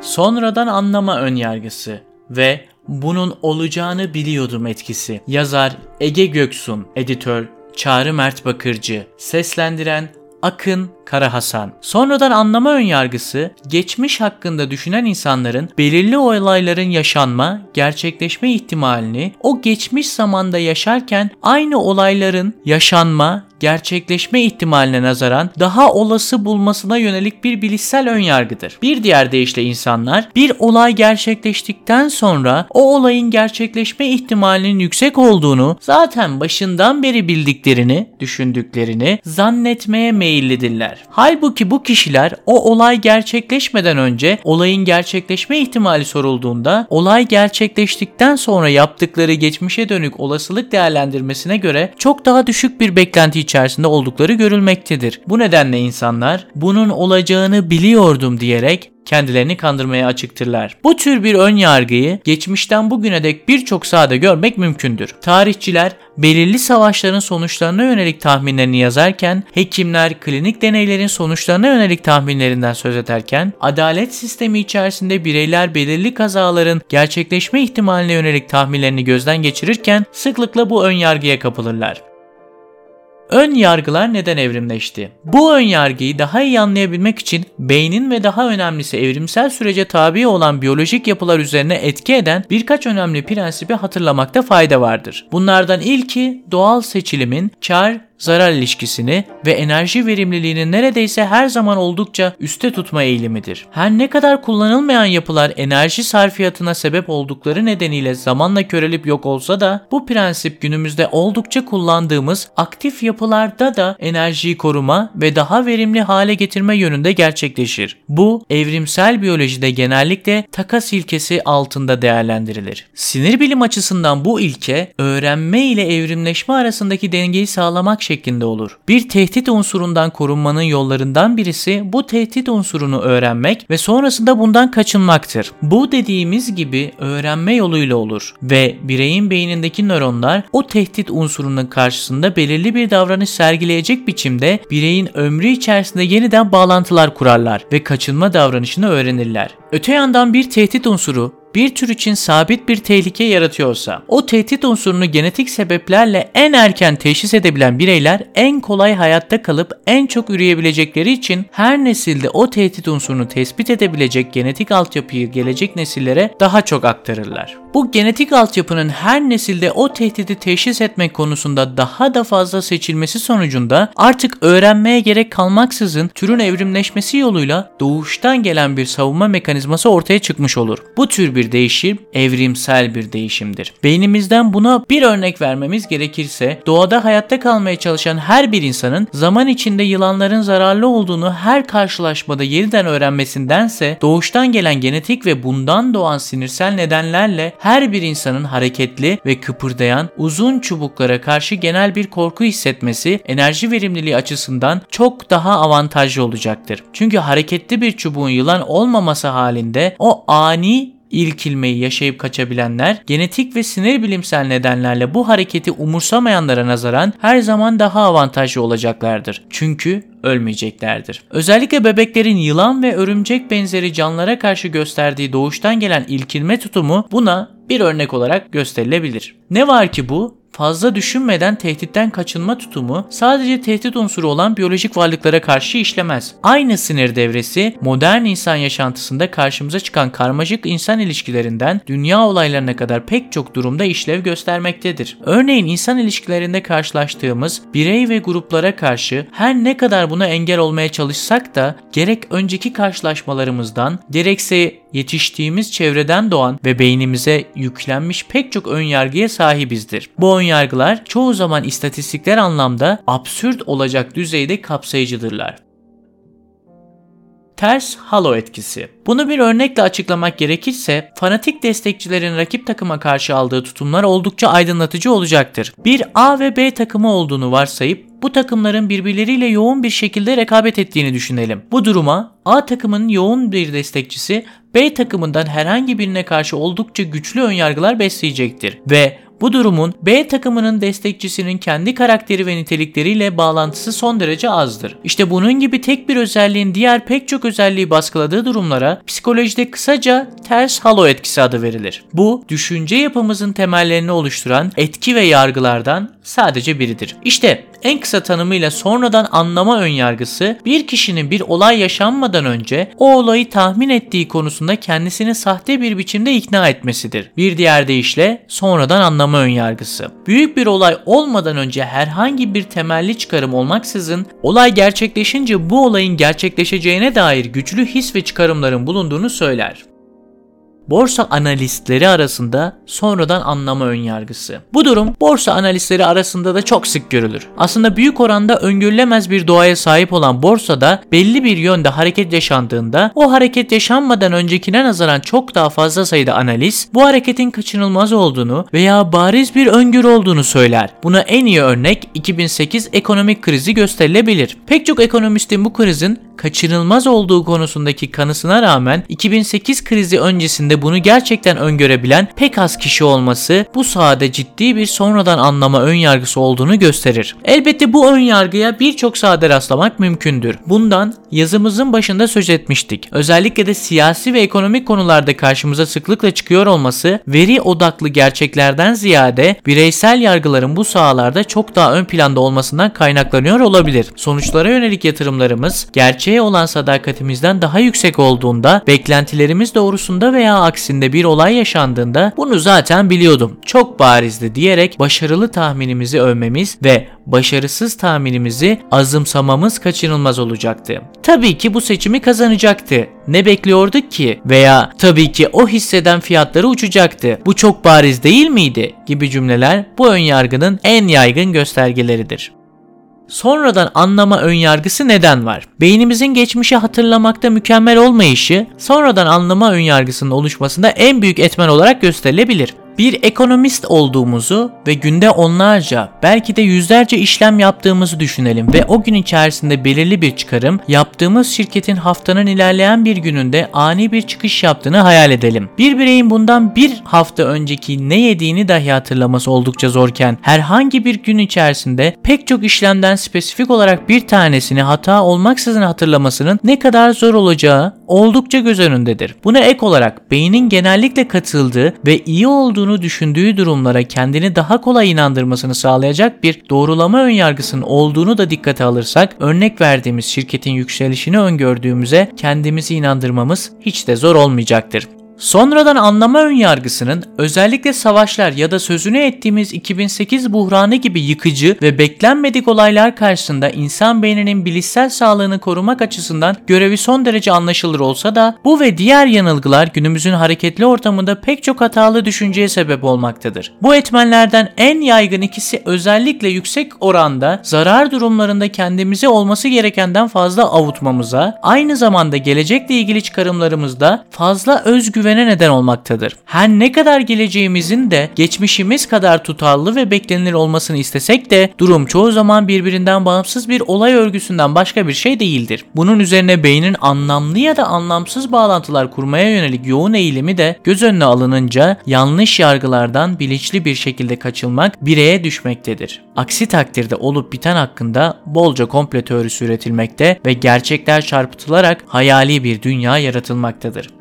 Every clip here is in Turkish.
Sonradan anlama önyargısı ve bunun olacağını biliyordum etkisi. Yazar Ege Göksun, editör Çağrı Mert Bakırcı, seslendiren Akın Kara Hasan. Sonradan anlama önyargısı, geçmiş hakkında düşünen insanların belirli olayların yaşanma, gerçekleşme ihtimalini o geçmiş zamanda yaşarken aynı olayların yaşanma, gerçekleşme ihtimaline nazaran daha olası bulmasına yönelik bir bilişsel önyargıdır. Bir diğer deyişle insanlar bir olay gerçekleştikten sonra o olayın gerçekleşme ihtimalinin yüksek olduğunu zaten başından beri bildiklerini, düşündüklerini zannetmeye meyillidirler. Halbuki bu kişiler o olay gerçekleşmeden önce olayın gerçekleşme ihtimali sorulduğunda olay gerçekleştikten sonra yaptıkları geçmişe dönük olasılık değerlendirmesine göre çok daha düşük bir beklenti içerisinde oldukları görülmektedir. Bu nedenle insanlar bunun olacağını biliyordum diyerek kendilerini kandırmaya açıktırlar. Bu tür bir ön yargıyı geçmişten bugüne dek birçok sahada görmek mümkündür. Tarihçiler belirli savaşların sonuçlarına yönelik tahminlerini yazarken, hekimler klinik deneylerin sonuçlarına yönelik tahminlerinden söz ederken, adalet sistemi içerisinde bireyler belirli kazaların gerçekleşme ihtimaline yönelik tahminlerini gözden geçirirken sıklıkla bu ön yargıya kapılırlar. Ön yargılar neden evrimleşti? Bu ön yargıyı daha iyi anlayabilmek için beynin ve daha önemlisi evrimsel sürece tabi olan biyolojik yapılar üzerine etki eden birkaç önemli prensibi hatırlamakta fayda vardır. Bunlardan ilki doğal seçilimin kar zarar ilişkisini ve enerji verimliliğini neredeyse her zaman oldukça üste tutma eğilimidir. Her ne kadar kullanılmayan yapılar enerji sarfiyatına sebep oldukları nedeniyle zamanla körelip yok olsa da bu prensip günümüzde oldukça kullandığımız aktif yapılarda da enerjiyi koruma ve daha verimli hale getirme yönünde gerçekleşir. Bu evrimsel biyolojide genellikle takas ilkesi altında değerlendirilir. Sinir bilim açısından bu ilke öğrenme ile evrimleşme arasındaki dengeyi sağlamak şeklinde olur. Bir tehdit unsurundan korunmanın yollarından birisi bu tehdit unsurunu öğrenmek ve sonrasında bundan kaçınmaktır. Bu dediğimiz gibi öğrenme yoluyla olur ve bireyin beynindeki nöronlar o tehdit unsurunun karşısında belirli bir davranış sergileyecek biçimde bireyin ömrü içerisinde yeniden bağlantılar kurarlar ve kaçınma davranışını öğrenirler. Öte yandan bir tehdit unsuru bir tür için sabit bir tehlike yaratıyorsa, o tehdit unsurunu genetik sebeplerle en erken teşhis edebilen bireyler en kolay hayatta kalıp en çok üreyebilecekleri için her nesilde o tehdit unsurunu tespit edebilecek genetik altyapıyı gelecek nesillere daha çok aktarırlar. Bu genetik altyapının her nesilde o tehdidi teşhis etmek konusunda daha da fazla seçilmesi sonucunda artık öğrenmeye gerek kalmaksızın türün evrimleşmesi yoluyla doğuştan gelen bir savunma mekanizması ortaya çıkmış olur. Bu tür bir değişim evrimsel bir değişimdir. Beynimizden buna bir örnek vermemiz gerekirse doğada hayatta kalmaya çalışan her bir insanın zaman içinde yılanların zararlı olduğunu her karşılaşmada yeniden öğrenmesindense doğuştan gelen genetik ve bundan doğan sinirsel nedenlerle her bir insanın hareketli ve kıpırdayan uzun çubuklara karşı genel bir korku hissetmesi enerji verimliliği açısından çok daha avantajlı olacaktır. Çünkü hareketli bir çubuğun yılan olmaması halinde o ani İlk ilmeği yaşayıp kaçabilenler genetik ve sinir bilimsel nedenlerle bu hareketi umursamayanlara nazaran her zaman daha avantajlı olacaklardır. Çünkü ölmeyeceklerdir. Özellikle bebeklerin yılan ve örümcek benzeri canlılara karşı gösterdiği doğuştan gelen ilkilme tutumu buna bir örnek olarak gösterilebilir. Ne var ki bu fazla düşünmeden tehditten kaçınma tutumu sadece tehdit unsuru olan biyolojik varlıklara karşı işlemez. Aynı sinir devresi modern insan yaşantısında karşımıza çıkan karmaşık insan ilişkilerinden dünya olaylarına kadar pek çok durumda işlev göstermektedir. Örneğin insan ilişkilerinde karşılaştığımız birey ve gruplara karşı her ne kadar buna engel olmaya çalışsak da gerek önceki karşılaşmalarımızdan gerekse yetiştiğimiz çevreden doğan ve beynimize yüklenmiş pek çok ön yargıya sahibizdir. Bu ön yargılar çoğu zaman istatistikler anlamda absürt olacak düzeyde kapsayıcıdırlar. Ters halo etkisi. Bunu bir örnekle açıklamak gerekirse fanatik destekçilerin rakip takıma karşı aldığı tutumlar oldukça aydınlatıcı olacaktır. Bir A ve B takımı olduğunu varsayıp bu takımların birbirleriyle yoğun bir şekilde rekabet ettiğini düşünelim. Bu duruma A takımının yoğun bir destekçisi B takımından herhangi birine karşı oldukça güçlü önyargılar besleyecektir ve Bu durumun B takımının destekçisinin kendi karakteri ve nitelikleriyle bağlantısı son derece azdır. İşte bunun gibi tek bir özelliğin diğer pek çok özelliği baskıladığı durumlara psikolojide kısaca ters halo etkisi adı verilir. Bu düşünce yapımızın temellerini oluşturan etki ve yargılardan sadece biridir. İşte en kısa tanımıyla sonradan anlama önyargısı bir kişinin bir olay yaşanmadan önce o olayı tahmin ettiği konusunda kendisini sahte bir biçimde ikna etmesidir. Bir diğer deyişle sonradan anlama önyargısı. Büyük bir olay olmadan önce herhangi bir temelli çıkarım olmaksızın olay gerçekleşince bu olayın gerçekleşeceğine dair güçlü his ve çıkarımların bulunduğunu söyler borsa analistleri arasında sonradan anlama önyargısı. Bu durum borsa analistleri arasında da çok sık görülür. Aslında büyük oranda öngörülemez bir doğaya sahip olan borsada belli bir yönde hareket yaşandığında o hareket yaşanmadan öncekine nazaran çok daha fazla sayıda analiz bu hareketin kaçınılmaz olduğunu veya bariz bir öngörü olduğunu söyler. Buna en iyi örnek 2008 ekonomik krizi gösterilebilir. Pek çok ekonomistin bu krizin kaçınılmaz olduğu konusundaki kanısına rağmen 2008 krizi öncesinde bunu gerçekten öngörebilen pek az kişi olması bu sahada ciddi bir sonradan anlama önyargısı olduğunu gösterir. Elbette bu önyargıya birçok sahada rastlamak mümkündür. Bundan yazımızın başında söz etmiştik. Özellikle de siyasi ve ekonomik konularda karşımıza sıklıkla çıkıyor olması veri odaklı gerçeklerden ziyade bireysel yargıların bu sahalarda çok daha ön planda olmasından kaynaklanıyor olabilir. Sonuçlara yönelik yatırımlarımız gerçek gerçeğe olan sadakatimizden daha yüksek olduğunda, beklentilerimiz doğrusunda veya aksinde bir olay yaşandığında bunu zaten biliyordum. Çok barizdi diyerek başarılı tahminimizi övmemiz ve başarısız tahminimizi azımsamamız kaçınılmaz olacaktı. Tabii ki bu seçimi kazanacaktı. Ne bekliyorduk ki? Veya tabii ki o hisseden fiyatları uçacaktı. Bu çok bariz değil miydi? gibi cümleler bu önyargının en yaygın göstergeleridir. Sonradan anlama önyargısı neden var? Beynimizin geçmişi hatırlamakta mükemmel olmayışı, sonradan anlama önyargısının oluşmasında en büyük etmen olarak gösterilebilir bir ekonomist olduğumuzu ve günde onlarca belki de yüzlerce işlem yaptığımızı düşünelim ve o gün içerisinde belirli bir çıkarım yaptığımız şirketin haftanın ilerleyen bir gününde ani bir çıkış yaptığını hayal edelim. Bir bireyin bundan bir hafta önceki ne yediğini dahi hatırlaması oldukça zorken herhangi bir gün içerisinde pek çok işlemden spesifik olarak bir tanesini hata olmaksızın hatırlamasının ne kadar zor olacağı oldukça göz önündedir. Buna ek olarak beynin genellikle katıldığı ve iyi olduğu olduğunu düşündüğü durumlara kendini daha kolay inandırmasını sağlayacak bir doğrulama önyargısının olduğunu da dikkate alırsak örnek verdiğimiz şirketin yükselişini öngördüğümüze kendimizi inandırmamız hiç de zor olmayacaktır. Sonradan anlama önyargısının özellikle savaşlar ya da sözünü ettiğimiz 2008 buhranı gibi yıkıcı ve beklenmedik olaylar karşısında insan beyninin bilişsel sağlığını korumak açısından görevi son derece anlaşılır olsa da bu ve diğer yanılgılar günümüzün hareketli ortamında pek çok hatalı düşünceye sebep olmaktadır. Bu etmenlerden en yaygın ikisi özellikle yüksek oranda zarar durumlarında kendimizi olması gerekenden fazla avutmamıza, aynı zamanda gelecekle ilgili çıkarımlarımızda fazla özgüven güvene neden olmaktadır. Her ne kadar geleceğimizin de geçmişimiz kadar tutarlı ve beklenilir olmasını istesek de durum çoğu zaman birbirinden bağımsız bir olay örgüsünden başka bir şey değildir. Bunun üzerine beynin anlamlı ya da anlamsız bağlantılar kurmaya yönelik yoğun eğilimi de göz önüne alınınca yanlış yargılardan bilinçli bir şekilde kaçılmak bireye düşmektedir. Aksi takdirde olup biten hakkında bolca komple teorisi üretilmekte ve gerçekler çarpıtılarak hayali bir dünya yaratılmaktadır.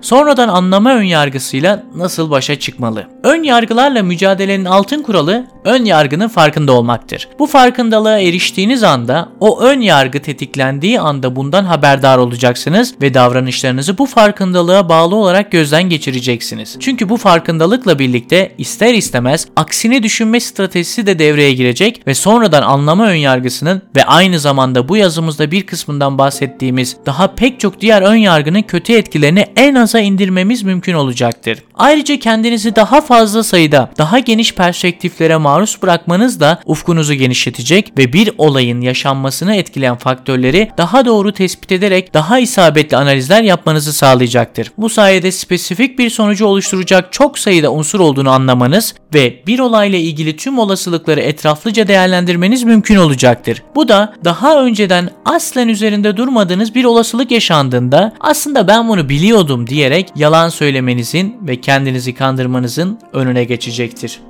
Sonradan anlama önyargısıyla nasıl başa çıkmalı? Ön yargılarla mücadelenin altın kuralı ön yargının farkında olmaktır. Bu farkındalığa eriştiğiniz anda o ön yargı tetiklendiği anda bundan haberdar olacaksınız ve davranışlarınızı bu farkındalığa bağlı olarak gözden geçireceksiniz. Çünkü bu farkındalıkla birlikte ister istemez aksini düşünme stratejisi de devreye girecek ve sonradan anlama ön yargısının ve aynı zamanda bu yazımızda bir kısmından bahsettiğimiz daha pek çok diğer ön yargının kötü etkilerini en aza indirmemiz mümkün olacaktır. Ayrıca kendinizi daha fazla sayıda daha geniş perspektiflere maruz bırakmanız da ufkunuzu genişletecek ve bir olayın yaşanmasını etkileyen faktörleri daha doğru tespit ederek daha isabetli analizler yapmanızı sağlayacaktır. Bu sayede spesifik bir sonucu oluşturacak çok sayıda unsur olduğunu anlamanız ve bir olayla ilgili tüm olasılıkları etraflıca değerlendirmeniz mümkün olacaktır. Bu da daha önceden aslen üzerinde durmadığınız bir olasılık yaşandığında aslında ben bunu biliyordum diye diyerek yalan söylemenizin ve kendinizi kandırmanızın önüne geçecektir.